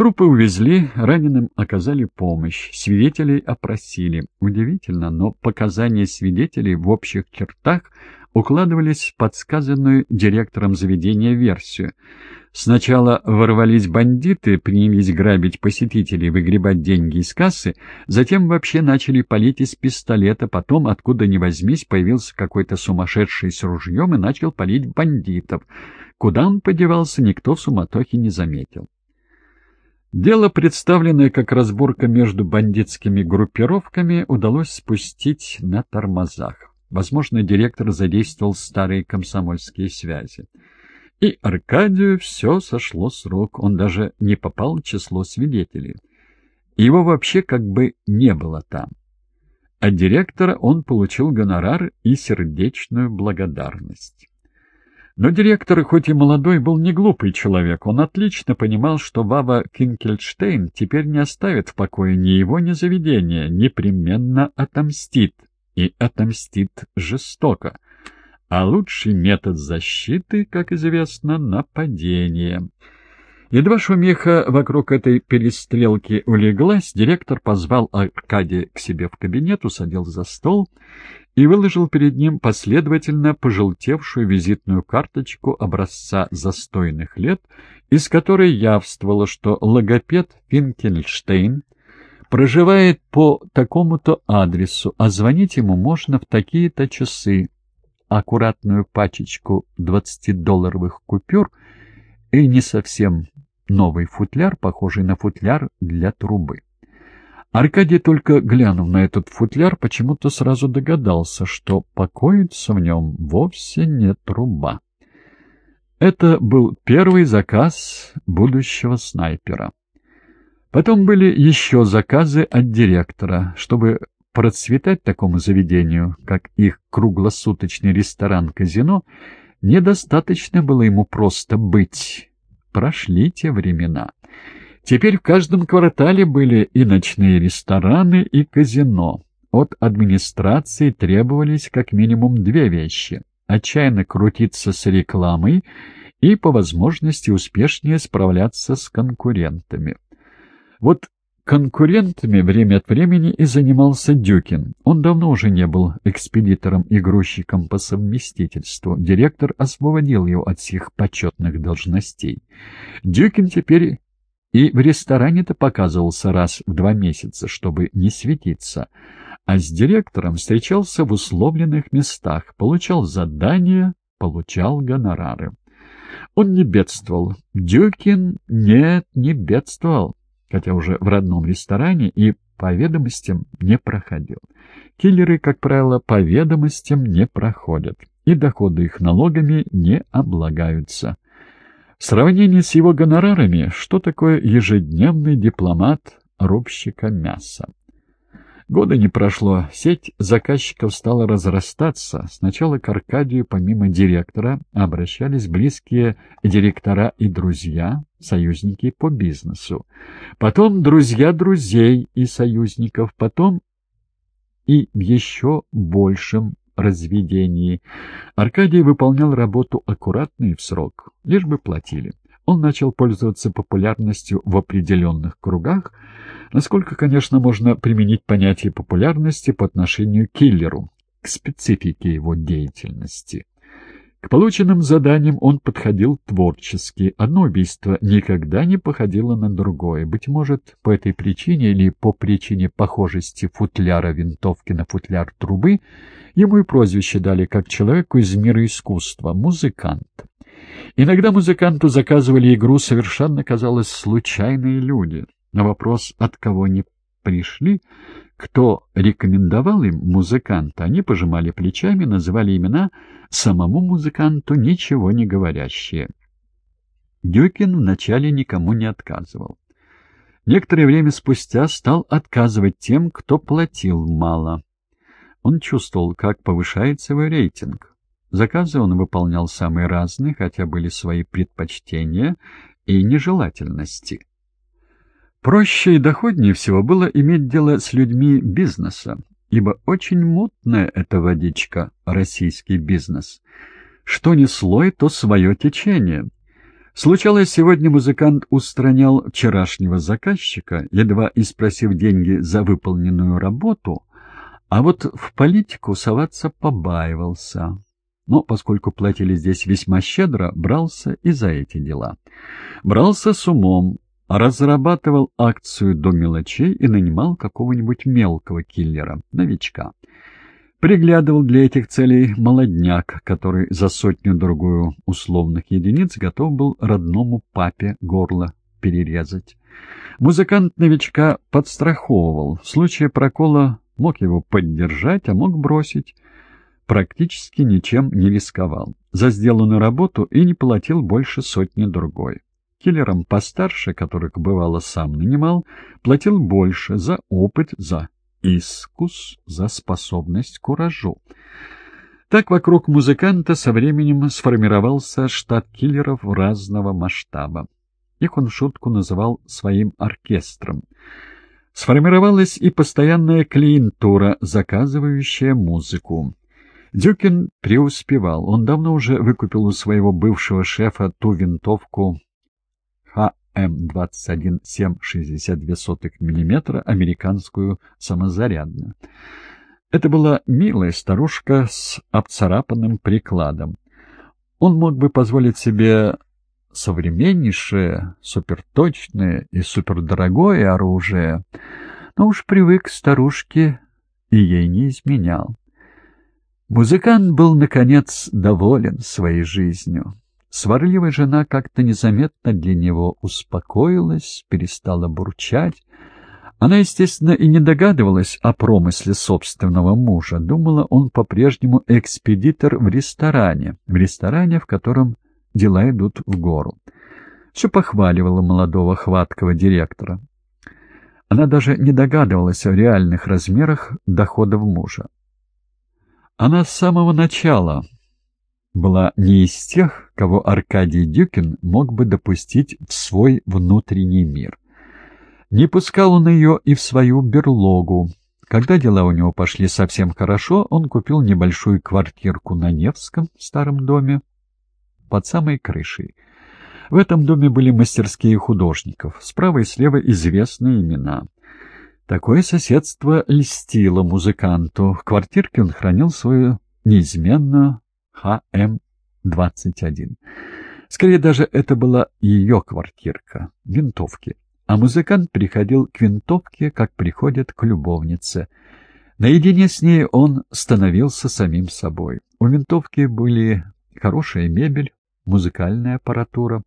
Трупы увезли, раненым оказали помощь, свидетелей опросили. Удивительно, но показания свидетелей в общих чертах укладывались в подсказанную директором заведения версию. Сначала ворвались бандиты, принялись грабить посетителей, выгребать деньги из кассы, затем вообще начали палить из пистолета, потом, откуда ни возьмись, появился какой-то сумасшедший с ружьем и начал палить бандитов. Куда он подевался, никто в суматохе не заметил. Дело, представленное как разборка между бандитскими группировками, удалось спустить на тормозах. Возможно, директор задействовал старые комсомольские связи. И Аркадию все сошло с рук, он даже не попал в число свидетелей. Его вообще как бы не было там. От директора он получил гонорар и сердечную благодарность. Но директор, хоть и молодой, был не глупый человек. Он отлично понимал, что Вава Кинкельштейн теперь не оставит в покое ни его, ни заведения, непременно отомстит. И отомстит жестоко. А лучший метод защиты, как известно, нападение. Едва шумиха вокруг этой перестрелки улеглась, директор позвал Аркадия к себе в кабинет, усадил за стол и выложил перед ним последовательно пожелтевшую визитную карточку образца застойных лет, из которой явствовало, что логопед Финкельштейн проживает по такому-то адресу, а звонить ему можно в такие-то часы. Аккуратную пачечку 20-долларовых купюр и не совсем новый футляр, похожий на футляр для трубы. Аркадий, только глянув на этот футляр, почему-то сразу догадался, что покоится в нем вовсе не труба. Это был первый заказ будущего снайпера. Потом были еще заказы от директора, чтобы процветать такому заведению, как их круглосуточный ресторан-казино, недостаточно было ему просто быть. Прошли те времена. Теперь в каждом квартале были и ночные рестораны, и казино. От администрации требовались как минимум две вещи — отчаянно крутиться с рекламой и, по возможности, успешнее справляться с конкурентами. Вот конкурентами время от времени и занимался Дюкин. Он давно уже не был экспедитором-игрущиком и грузчиком по совместительству. Директор освободил его от всех почетных должностей. Дюкин теперь и в ресторане-то показывался раз в два месяца, чтобы не светиться, а с директором встречался в условленных местах, получал задания, получал гонорары. Он не бедствовал. Дюкин, нет, не бедствовал, хотя уже в родном ресторане и по ведомостям не проходил. Киллеры, как правило, по ведомостям не проходят, и доходы их налогами не облагаются. В сравнении с его гонорарами, что такое ежедневный дипломат рубщика мяса? Года не прошло, сеть заказчиков стала разрастаться. Сначала к Аркадию, помимо директора, обращались близкие директора и друзья, союзники по бизнесу. Потом друзья друзей и союзников, потом и в еще большем разведении. Аркадий выполнял работу аккуратно и в срок, лишь бы платили. Он начал пользоваться популярностью в определенных кругах, насколько, конечно, можно применить понятие популярности по отношению к киллеру, к специфике его деятельности. К полученным заданиям он подходил творчески. Одно убийство никогда не походило на другое. Быть может, по этой причине или по причине похожести футляра винтовки на футляр трубы, ему и прозвище дали как человеку из мира искусства — музыкант. Иногда музыканту заказывали игру совершенно, казалось, случайные люди. На вопрос, от кого не пришли, кто рекомендовал им музыканта, они пожимали плечами, называли имена самому музыканту ничего не говорящие. Дюкин вначале никому не отказывал. Некоторое время спустя стал отказывать тем, кто платил мало. Он чувствовал, как повышается его рейтинг. Заказы он выполнял самые разные, хотя были свои предпочтения и нежелательности. Проще и доходнее всего было иметь дело с людьми бизнеса, ибо очень мутная эта водичка, российский бизнес. Что ни слой, то свое течение. Случалось, сегодня музыкант устранял вчерашнего заказчика, едва и спросив деньги за выполненную работу, а вот в политику соваться побаивался. Но поскольку платили здесь весьма щедро, брался и за эти дела. Брался с умом, разрабатывал акцию до мелочей и нанимал какого-нибудь мелкого киллера, новичка. Приглядывал для этих целей молодняк, который за сотню-другую условных единиц готов был родному папе горло перерезать. Музыкант новичка подстраховывал. В случае прокола мог его поддержать, а мог бросить. Практически ничем не рисковал. За сделанную работу и не платил больше сотни-другой. Киллерам постарше, которых бывало сам нанимал, платил больше за опыт, за искус за способность к куражу. Так вокруг музыканта со временем сформировался штат киллеров разного масштаба. Их он шутку называл своим оркестром. Сформировалась и постоянная клиентура, заказывающая музыку. Дюкин преуспевал. Он давно уже выкупил у своего бывшего шефа ту винтовку М-21 7,62 мм американскую самозарядную. Это была милая старушка с обцарапанным прикладом. Он мог бы позволить себе современнейшее, суперточное и супердорогое оружие, но уж привык к старушке и ей не изменял. Музыкант был, наконец, доволен своей жизнью. Сварливая жена как-то незаметно для него успокоилась, перестала бурчать. Она, естественно, и не догадывалась о промысле собственного мужа. Думала, он по-прежнему экспедитор в ресторане, в ресторане, в котором дела идут в гору. Все похваливала молодого хваткого директора. Она даже не догадывалась о реальных размерах доходов мужа. Она с самого начала была не из тех, кого Аркадий Дюкин мог бы допустить в свой внутренний мир. Не пускал он ее и в свою берлогу. Когда дела у него пошли совсем хорошо, он купил небольшую квартирку на Невском, старом доме, под самой крышей. В этом доме были мастерские художников, справа и слева известные имена. Такое соседство льстило музыканту. В квартирке он хранил свою неизменную ХМ-21. Скорее даже это была ее квартирка, винтовки. А музыкант приходил к винтовке, как приходят к любовнице. Наедине с ней он становился самим собой. У винтовки были хорошая мебель, музыкальная аппаратура.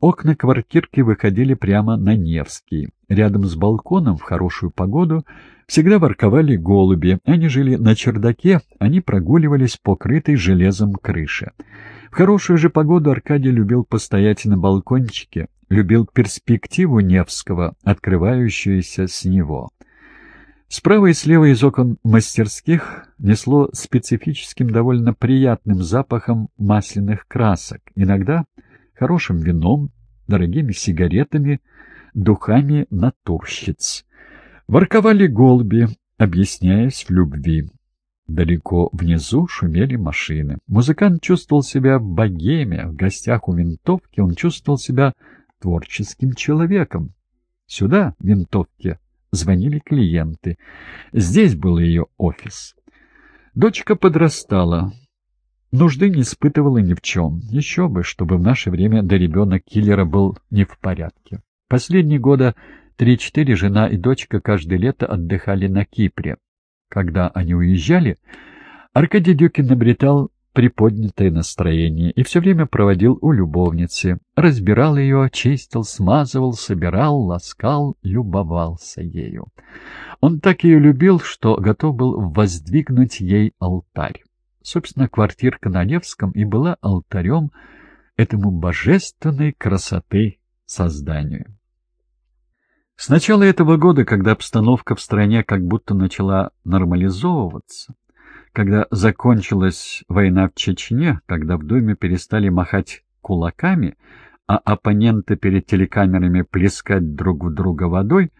Окна квартирки выходили прямо на Невский. Рядом с балконом в хорошую погоду всегда ворковали голуби. Они жили на чердаке, они прогуливались по крытой железом крыше. В хорошую же погоду Аркадий любил постоять на балкончике, любил перспективу Невского, открывающуюся с него. Справа и слева из окон мастерских несло специфическим, довольно приятным запахом масляных красок, иногда хорошим вином, дорогими сигаретами, духами натурщиц. Ворковали голуби, объясняясь в любви. Далеко внизу шумели машины. Музыкант чувствовал себя в богеме, в гостях у винтовки он чувствовал себя творческим человеком. Сюда, винтовки, звонили клиенты. Здесь был ее офис. Дочка подрастала. Нужды не испытывала ни в чем. Еще бы, чтобы в наше время до ребенок киллера был не в порядке. Последние года три-четыре жена и дочка каждое лето отдыхали на Кипре. Когда они уезжали, Аркадий Дюкин обретал приподнятое настроение и все время проводил у любовницы, разбирал ее, чистил, смазывал, собирал, ласкал, любовался ею. Он так ее любил, что готов был воздвигнуть ей алтарь. Собственно, квартирка на Невском и была алтарем этому божественной красоты созданию. С начала этого года, когда обстановка в стране как будто начала нормализовываться, когда закончилась война в Чечне, когда в Думе перестали махать кулаками, а оппоненты перед телекамерами плескать друг в друга водой,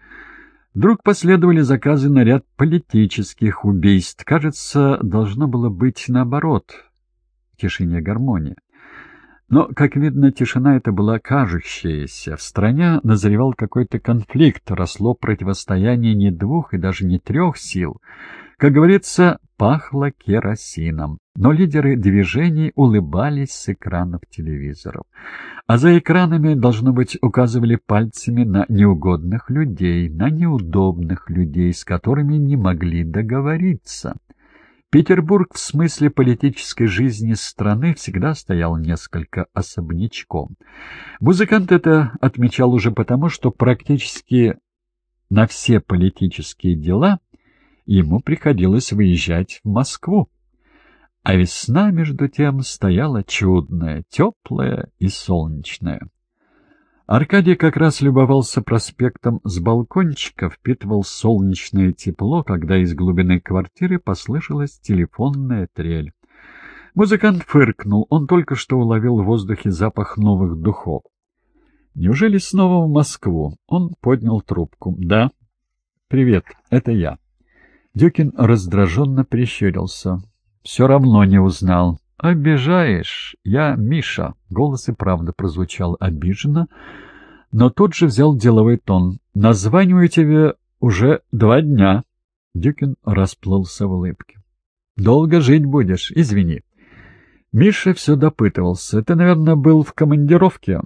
вдруг последовали заказы на ряд политических убийств. Кажется, должно было быть наоборот, в тишине гармония. Но, как видно, тишина эта была кажущаяся. В стране назревал какой-то конфликт, росло противостояние не двух и даже не трех сил. Как говорится, пахло керосином. Но лидеры движений улыбались с экранов телевизоров. А за экранами, должно быть, указывали пальцами на неугодных людей, на неудобных людей, с которыми не могли договориться. Петербург в смысле политической жизни страны всегда стоял несколько особнячком. Музыкант это отмечал уже потому, что практически на все политические дела ему приходилось выезжать в Москву. А весна, между тем, стояла чудная, теплая и солнечная. Аркадий как раз любовался проспектом с балкончика, впитывал солнечное тепло, когда из глубины квартиры послышалась телефонная трель. Музыкант фыркнул, он только что уловил в воздухе запах новых духов. «Неужели снова в Москву?» Он поднял трубку. «Да». «Привет, это я». Дюкин раздраженно прищурился. «Все равно не узнал». «Обижаешь? Я Миша». Голос и правда прозвучал обиженно, но тут же взял деловой тон. «Названиваю тебе уже два дня». Дюкин расплылся в улыбке. «Долго жить будешь, извини». Миша все допытывался. «Ты, наверное, был в командировке?»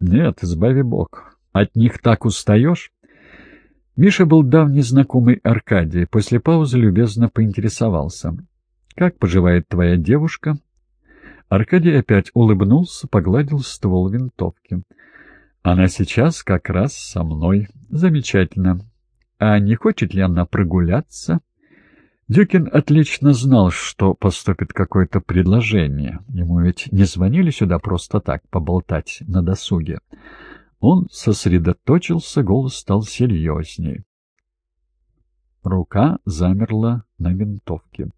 «Нет, избави бог. От них так устаешь?» Миша был давний знакомый Аркадия. После паузы любезно поинтересовался. «Как поживает твоя девушка?» Аркадий опять улыбнулся, погладил ствол винтовки. «Она сейчас как раз со мной. Замечательно. А не хочет ли она прогуляться?» Дюкин отлично знал, что поступит какое-то предложение. Ему ведь не звонили сюда просто так, поболтать на досуге. Он сосредоточился, голос стал серьезней. Рука замерла на винтовке.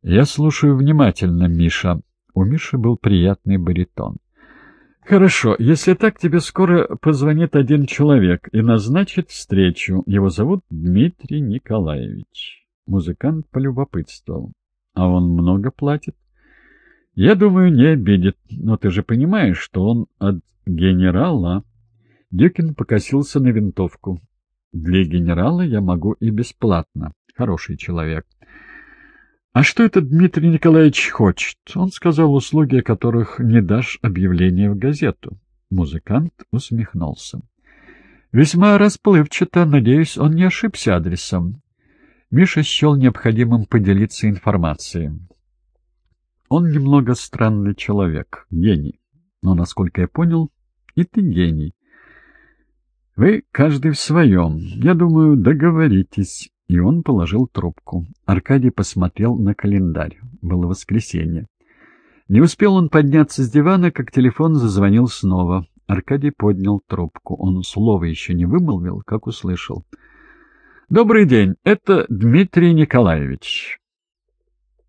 «Я слушаю внимательно, Миша», у Миши был приятный баритон. «Хорошо, если так, тебе скоро позвонит один человек и назначит встречу. Его зовут Дмитрий Николаевич». Музыкант полюбопытствовал. «А он много платит?» «Я думаю, не обидит, но ты же понимаешь, что он от генерала». Дюкин покосился на винтовку. «Для генерала я могу и бесплатно. Хороший человек». «А что этот Дмитрий Николаевич хочет?» Он сказал услуги, о которых не дашь объявление в газету. Музыкант усмехнулся. «Весьма расплывчато. Надеюсь, он не ошибся адресом». Миша счел необходимым поделиться информацией. Он немного странный человек, гений. Но, насколько я понял, и ты гений. Вы каждый в своем. Я думаю, договоритесь. И он положил трубку. Аркадий посмотрел на календарь. Было воскресенье. Не успел он подняться с дивана, как телефон зазвонил снова. Аркадий поднял трубку. Он слова еще не вымолвил, как услышал. «Добрый день, это Дмитрий Николаевич».